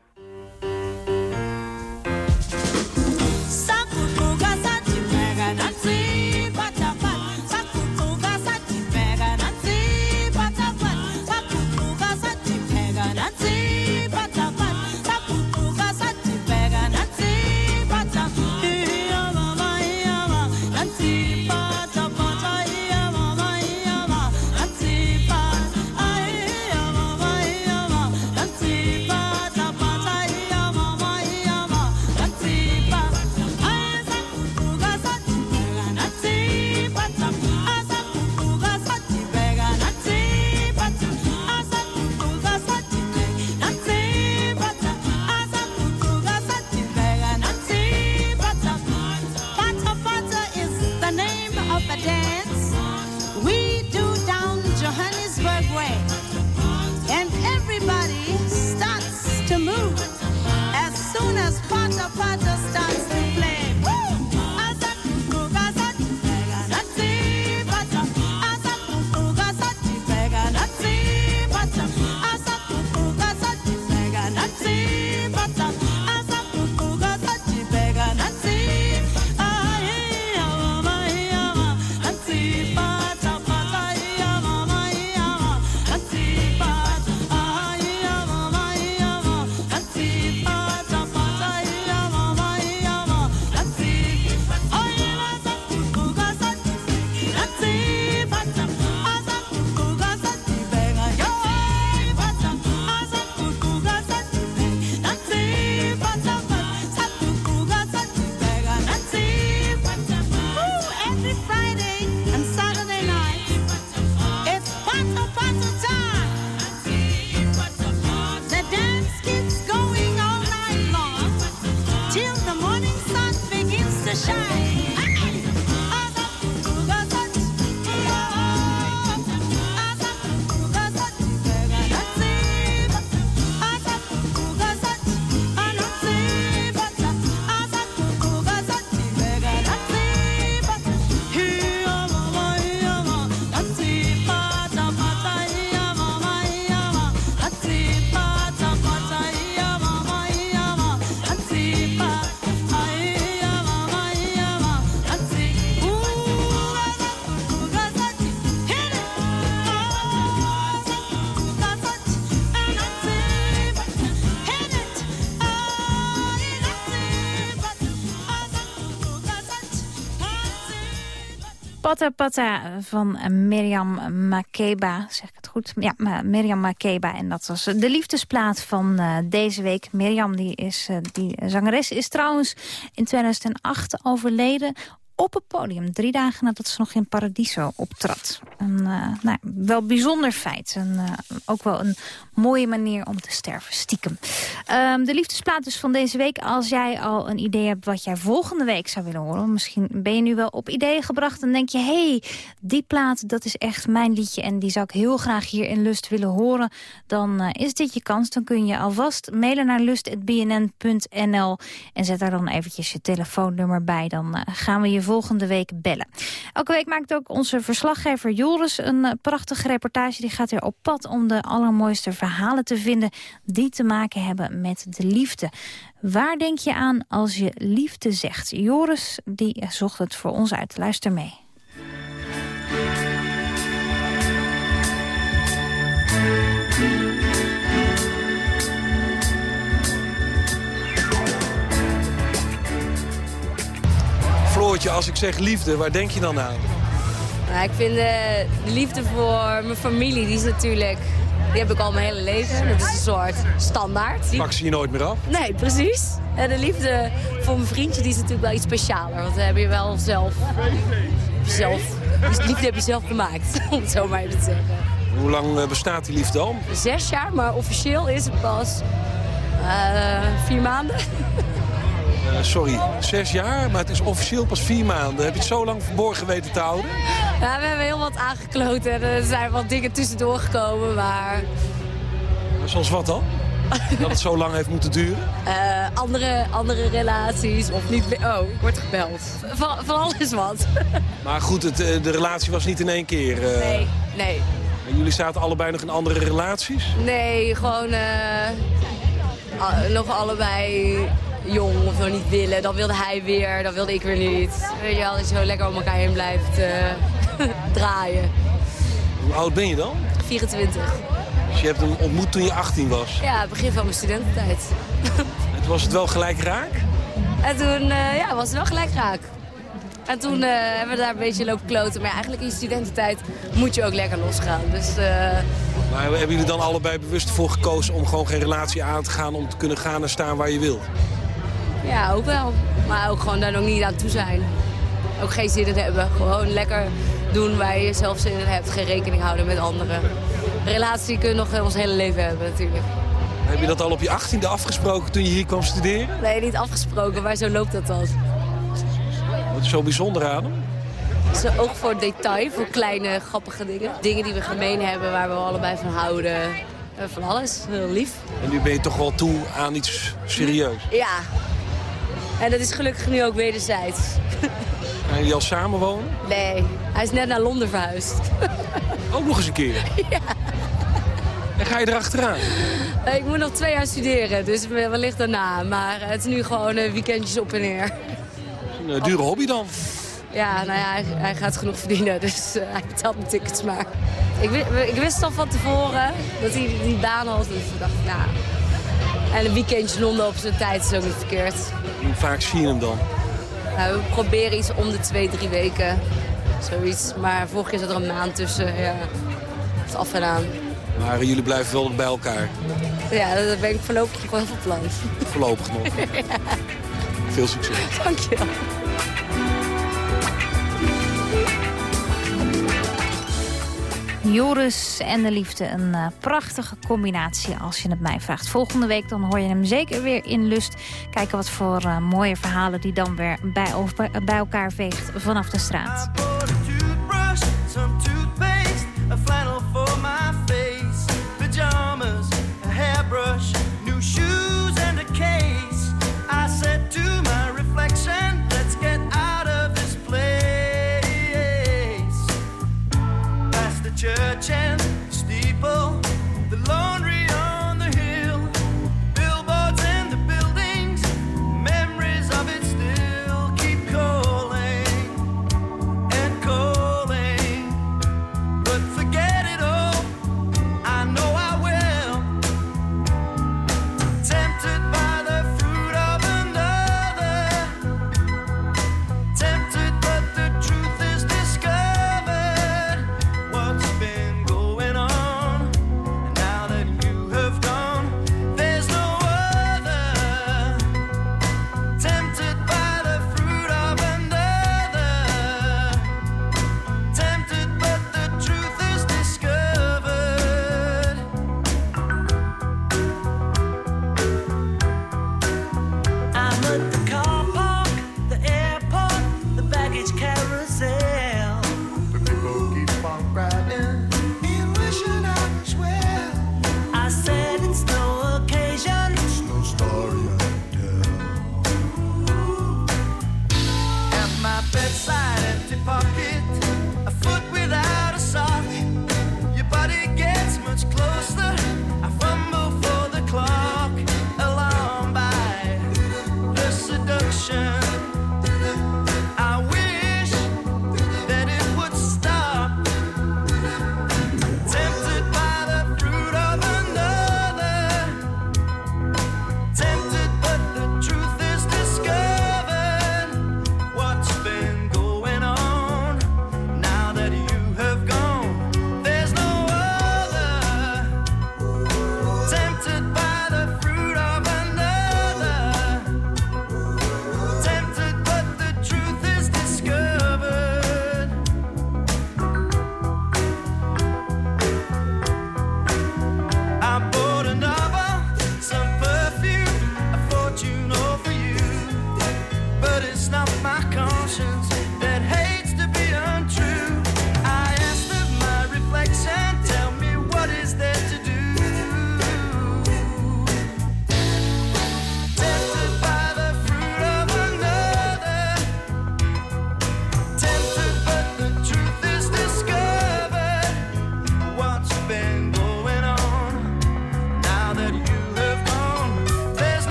D: Pata Pata Pata
C: van Mirjam Makeba, zeg ik het goed? Ja, Mirjam Makeba. En dat was de liefdesplaat van eh, deze week. Mirjam, die, is, eh, die zangeres, is trouwens in 2008 overleden op het podium. Drie dagen nadat ze nog in Paradiso optrad. Een eh, nou, wel bijzonder feit. En, eh, ook wel een mooie manier om te sterven, stiekem. Ehm, de liefdesplaat dus van deze week. Als jij al een idee hebt wat jij volgende week zou willen horen... misschien ben je nu wel op ideeën gebracht en denk je... hey, die plaat, dat is echt mijn liedje... en die zou ik heel graag hier in Lust willen horen... dan eh, is dit je kans. Dan kun je alvast mailen naar lust.bnn.nl... en zet daar dan eventjes je telefoonnummer bij. Dan gaan we je volgende week bellen. Elke week maakt ook onze verslaggever Joris een eh, prachtige reportage. Die gaat weer op pad om de allermooiste verhalen te vinden... die te maken hebben met de liefde. Waar denk je aan als je liefde zegt? Joris die zocht het voor ons uit. Luister mee.
W: Floortje, als ik zeg liefde, waar denk je dan aan?
X: Nou, ik vind de liefde voor mijn familie, die is natuurlijk... Die heb ik al mijn hele leven. Dat is een soort standaard.
W: Pak ze je nooit meer af?
X: Nee, precies. En de liefde voor mijn vriendje, die is natuurlijk wel iets specialer. Want dat heb je wel zelf... zelf die liefde heb je zelf gemaakt, (laughs) om het zo maar even te zeggen.
W: Hoe lang eh, bestaat die liefde al?
X: Zes jaar, maar officieel is het pas eh, vier maanden. (laughs)
W: Eh, sorry, zes jaar, maar het is officieel pas vier maanden. Heb je het zo lang verborgen weten te houden?
X: Ja, we hebben heel wat aangekloot en er zijn wat dingen tussendoor gekomen, maar...
W: Zoals wat dan? (laughs) Dat het zo lang heeft moeten duren?
X: eh, andere, andere relaties of niet... Oh, ik word gebeld. Van, van alles wat. (laughs)
W: Maar goed, het, eh, de relatie was niet in één keer.
X: Nee, nee.
W: En jullie zaten allebei nog in andere relaties?
X: Nee, gewoon nog allebei jong of nog niet willen. Dan wilde hij weer, dan wilde ik weer niet. Weet je wel, dat je zo lekker om elkaar heen blijft eh, (laughs) draaien.
W: Hoe oud ben je dan?
X: 24.
W: Dus je hebt hem ontmoet toen je 18 was.
X: Ja, begin van mijn studententijd. (laughs)
W: En toen was het wel gelijk raak?
X: En toen eh, ja, was het wel gelijk raak. En toen eh, hebben we daar een beetje lopen kloten. Maar ja, eigenlijk in je studententijd moet je ook lekker losgaan. Dus eh,
W: Maar hebben jullie dan allebei bewust ervoor gekozen om gewoon geen relatie aan te gaan... om te kunnen gaan en staan waar je wilt?
X: Ja, ook wel. Maar ook gewoon daar nog niet aan toe zijn. Ook geen zin in hebben. Gewoon lekker doen waar je zelf zin in hebt. Geen rekening houden met anderen. Relatie kun je nog ons hele leven hebben natuurlijk.
W: Heb je dat al op je 18e afgesproken toen je hier kwam studeren?
X: Nee, niet afgesproken, maar zo loopt dat dan.
W: Wat is zo bijzonder aan hem?
X: Zijn oog voor detail, voor kleine grappige dingen. Dingen die we gemeen hebben, waar we allebei van houden. Eh, Van alles, heel lief.
W: En nu ben je toch wel toe aan iets serieus.
X: Ja, En dat is gelukkig nu ook wederzijds. (laughs)
W: Gaan jullie al samenwonen?
X: Nee, hij is net naar Londen verhuisd.
W: Ook nog eens een keer? (laughs)
X: Ja.
W: En ga je erachteraan?
X: Ik moet nog twee jaar studeren, dus wellicht daarna. Maar het is nu gewoon eh, weekendjes op en neer.
W: Een eh, dure hobby dan?
X: Ja, nou ja, hij, hij gaat genoeg verdienen, (laughs) dus eh, hij betaalt mijn tickets maar. Ik, ik wist al van tevoren dat hij die baan had, dus ik dacht, ja. En een weekendje Londen op zijn tijd is ook niet verkeerd.
W: Vaak zie je hem dan?
X: Nou, we proberen iets om de twee, drie weken. Zoiets. Maar vorige keer zat er een maand tussen. Ja. Het is af en aan.
W: Maar jullie blijven wel bij elkaar.
X: Ja, dat ben ik voorlopig nog wel van plan.
W: Voorlopig nog. (laughs) Veel succes.
X: Dank
Y: Joris en de liefde, een eh, prachtige combinatie als je het mij vraagt. Volgende week dan hoor je hem zeker weer in Lust. Kijken wat voor eh, mooie verhalen die dan weer bij, over- bij elkaar veegt vanaf de straat.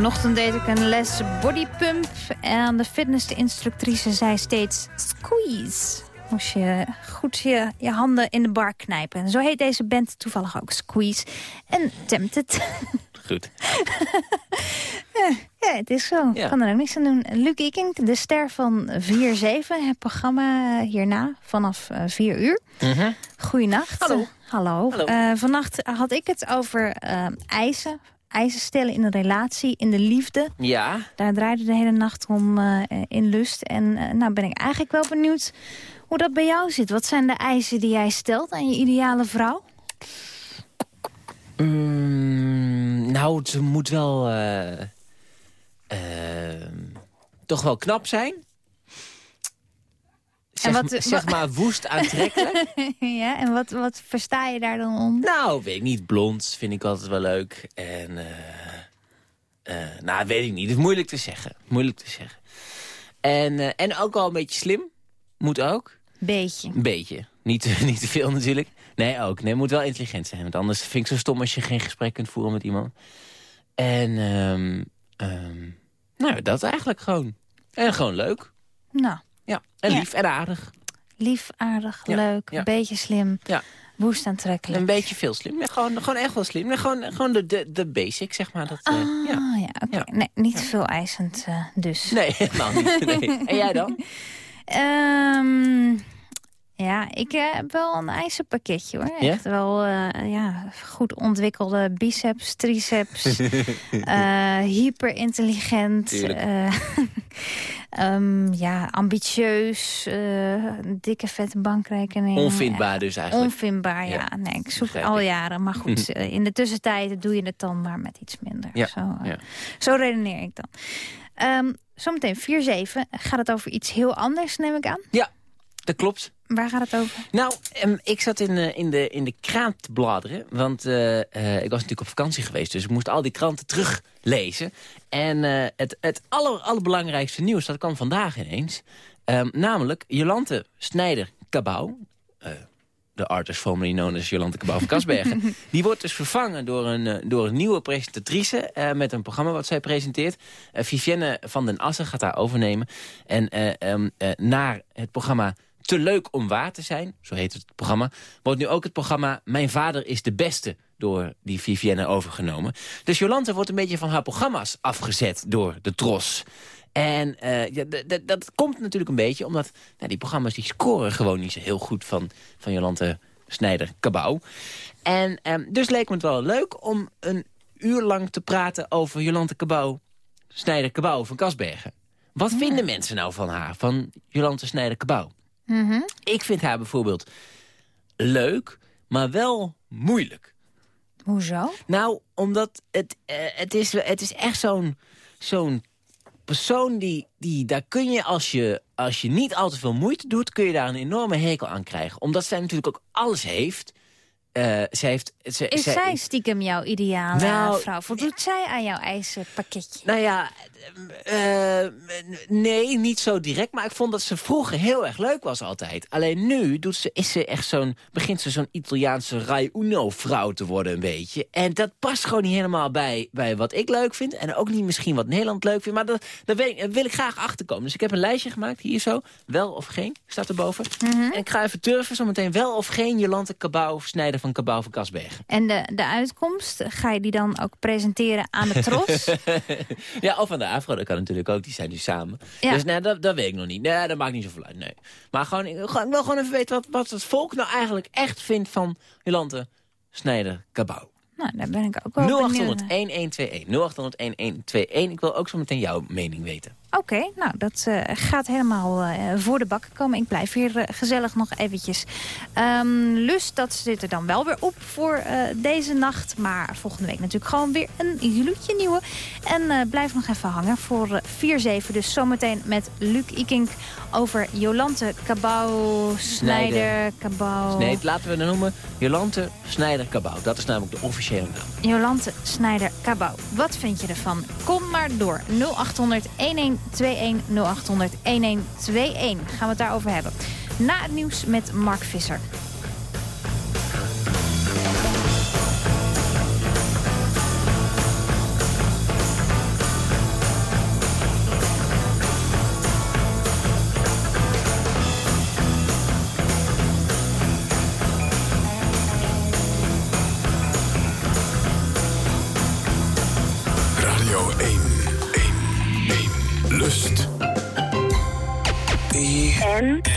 Y: Vanochtend deed ik een les bodypump en de fitnessinstructrice zei steeds squeeze.
C: Moest je goed je, je handen in de bar knijpen. En zo heet deze band toevallig ook Squeeze en Tempted. (laughs)
Z: Goed.
C: Ja, het is zo.
Z: Ja.
C: kan er ook niks aan doen. Luc Ikink, de ster van 4-7. Het programma hierna vanaf eh, 4 uur.
Z: Mhm.
C: Goeienacht.
Z: Hallo.
C: Eh, hallo.
Z: Hallo.
C: Eh, vannacht had ik het over eh, eisen. Eisen stellen in een relatie, in de liefde.
Z: Ja.
C: Daar draaide de hele nacht om eh, in lust. En eh, nou ben ik eigenlijk wel benieuwd hoe dat bij jou zit. Wat zijn de eisen die jij stelt aan je ideale vrouw?
Z: Mm, nou, ze moet wel... eh, eh, toch wel knap zijn. Zeg,
C: En wat-
Z: zeg maar woest aantrekkelijk. (laughs)
C: ja, en wat, wat versta je daar dan onder?
Z: nou, weet ik niet. Blond vind ik altijd wel leuk. En, eh, eh, nou, weet ik niet. Het is moeilijk te zeggen. Moeilijk te zeggen. En, eh, en ook wel een beetje slim. Moet ook.
C: Beetje.
Z: Beetje. Niet, te- (laughs) niet te veel natuurlijk. Nee, ook. Nee, moet wel intelligent zijn. Want anders vind ik zo stom als je geen gesprek kunt voeren met iemand. En, ehm, ehm, nou, dat eigenlijk gewoon. En gewoon leuk.
C: Nou,
Z: Ja, en lief en aardig.
C: lief, aardig, leuk, een beetje slim,
Z: Ja.
C: woest aantrekkelijk.
Z: Een beetje veel slim. Gewoon, gewoon echt wel slim. Gewoon gewoon de, de, de basic, zeg maar. Dat, eh,
C: Ah,
Z: ja.
C: ja, oké. Nee, niet veel eisend eh, dus.
Z: Nee, helemaal niet. Nee. (laughs) En jij dan?
C: Ehm, ja, ik eh, heb wel een ijzerpakketje hoor. Echt wel ja, goed ontwikkelde biceps, triceps. (laughs) eh hyperintelligent. (laughs) Eh, ehm, ja, ambitieus. eh, dikke vette bankrekening.
Z: Onvindbaar dus eigenlijk.
C: Onvindbaar, ja.
Z: Ja,
C: Nee, ik zoek al jaren. Maar goed, (laughs) eh, in de tussentijd doe je het dan maar met iets minder.
Z: Ja,
C: Zo, eh,
Z: ja.
C: zo redeneer ik dan. Ehm, zometeen 4-7 gaat het over iets heel anders, neem ik aan.
Z: Ja, dat klopt.
C: Waar gaat het over?
Z: Nou, ehm, ik zat in, eh, in, de, in de krant te bladeren. Want eh, eh, ik was natuurlijk op vakantie geweest. Dus ik moest al die kranten teruglezen. En het, het aller, allerbelangrijkste nieuws, dat kwam vandaag ineens. Ehm, namelijk Jolante Snijder-Cabau. de artist formerly known as Jolante Cabau van Kasbergen. (laughs) die wordt dus vervangen door een, door een nieuwe presentatrice... met een programma wat zij presenteert. Vivienne van den Assen gaat haar overnemen. En eh, ehm, eh, naar het programma Te Leuk Om Waar Te Zijn... zo heet het programma... wordt nu ook het programma Mijn Vader is de Beste... door die Vivienne overgenomen. Dus Jolante wordt een beetje van haar programma's afgezet door de tros... En eh, ja, dat komt natuurlijk een beetje omdat nou, die programma's die scoren gewoon niet zo heel goed van, van Jolante Snijder-Cabau. En ehm, dus leek me het wel leuk om een uur lang te praten over Jolante Cabau, Snijder-Cabau van Kasbergen. Wat vinden mensen nou van haar, van Jolante
C: Mhm.
Z: Ik vind haar bijvoorbeeld leuk, maar wel moeilijk.
C: Hoezo?
Z: Nou, omdat het, eh, het, is, het is echt zo'n zo'n persoon die, die... Daar kun je als, je, als je niet al te veel moeite doet... kun je daar een enorme hekel aan krijgen. Omdat zij natuurlijk ook alles heeft. Eh, ze heeft ze,
C: Is
Z: zij-
C: zij stiekem jouw ideale
Z: Nou,
C: vrouw? Voldoet zij aan jouw ijzerpakketje?
Z: Nou ja, eh, eh, nee, niet zo direct. Maar ik vond dat ze vroeger heel erg leuk was altijd. Alleen nu doet ze, is ze echt zo'n, begint ze zo'n Italiaanse Rai Uno-vrouw te worden een beetje. En dat past gewoon niet helemaal bij, bij wat ik leuk vind. En ook niet misschien wat Nederland leuk vindt. Maar dat, daar wil ik graag achterkomen. Dus ik heb een lijstje gemaakt, hier zo. Wel of geen, staat erboven. En ik ga even turven zometeen wel of geen Jolante Cabau, snijder van Cabau van Kasbergen.
C: En de, de uitkomst, ga je die dan ook presenteren aan de tros? (laughs)
Z: ja, of aan de Afro, dat kan natuurlijk ook. Die zijn nu samen.
C: Ja.
Z: Dus nee, dat, dat weet ik nog niet. Nee, dat maakt niet zoveel uit, nee. Maar gewoon, ik, wil gewoon even weten wat, wat het volk nou eigenlijk echt vindt van Jolante Snijder Cabau.
C: nou, daar ben ik ook wel benieuwd
Z: 0800
C: naar.
Z: 1121. 0800 1121. Ik wil ook zo meteen jouw mening weten.
C: Oké, nou, dat eh, gaat helemaal eh, voor de bak komen. Ik blijf hier eh, gezellig nog eventjes. Ehm, Lust, dat zit er dan wel weer op voor deze nacht. Maar volgende week natuurlijk gewoon weer een gloedje nieuwe. En blijf nog even hangen voor eh 4-7. Dus zometeen met Luc Ikink over Jolante Cabau, Snijder, Cabau...
Z: Nee, laten we het noemen Jolante Snijder Cabau. Dat is namelijk de officiële naam.
C: Jolante Snijder Cabau. Wat vind je ervan? Kom maar door. 0800 1121 0800 1121. Gaan we het daarover hebben. Na het nieuws met Mark Visser.
B: Jen.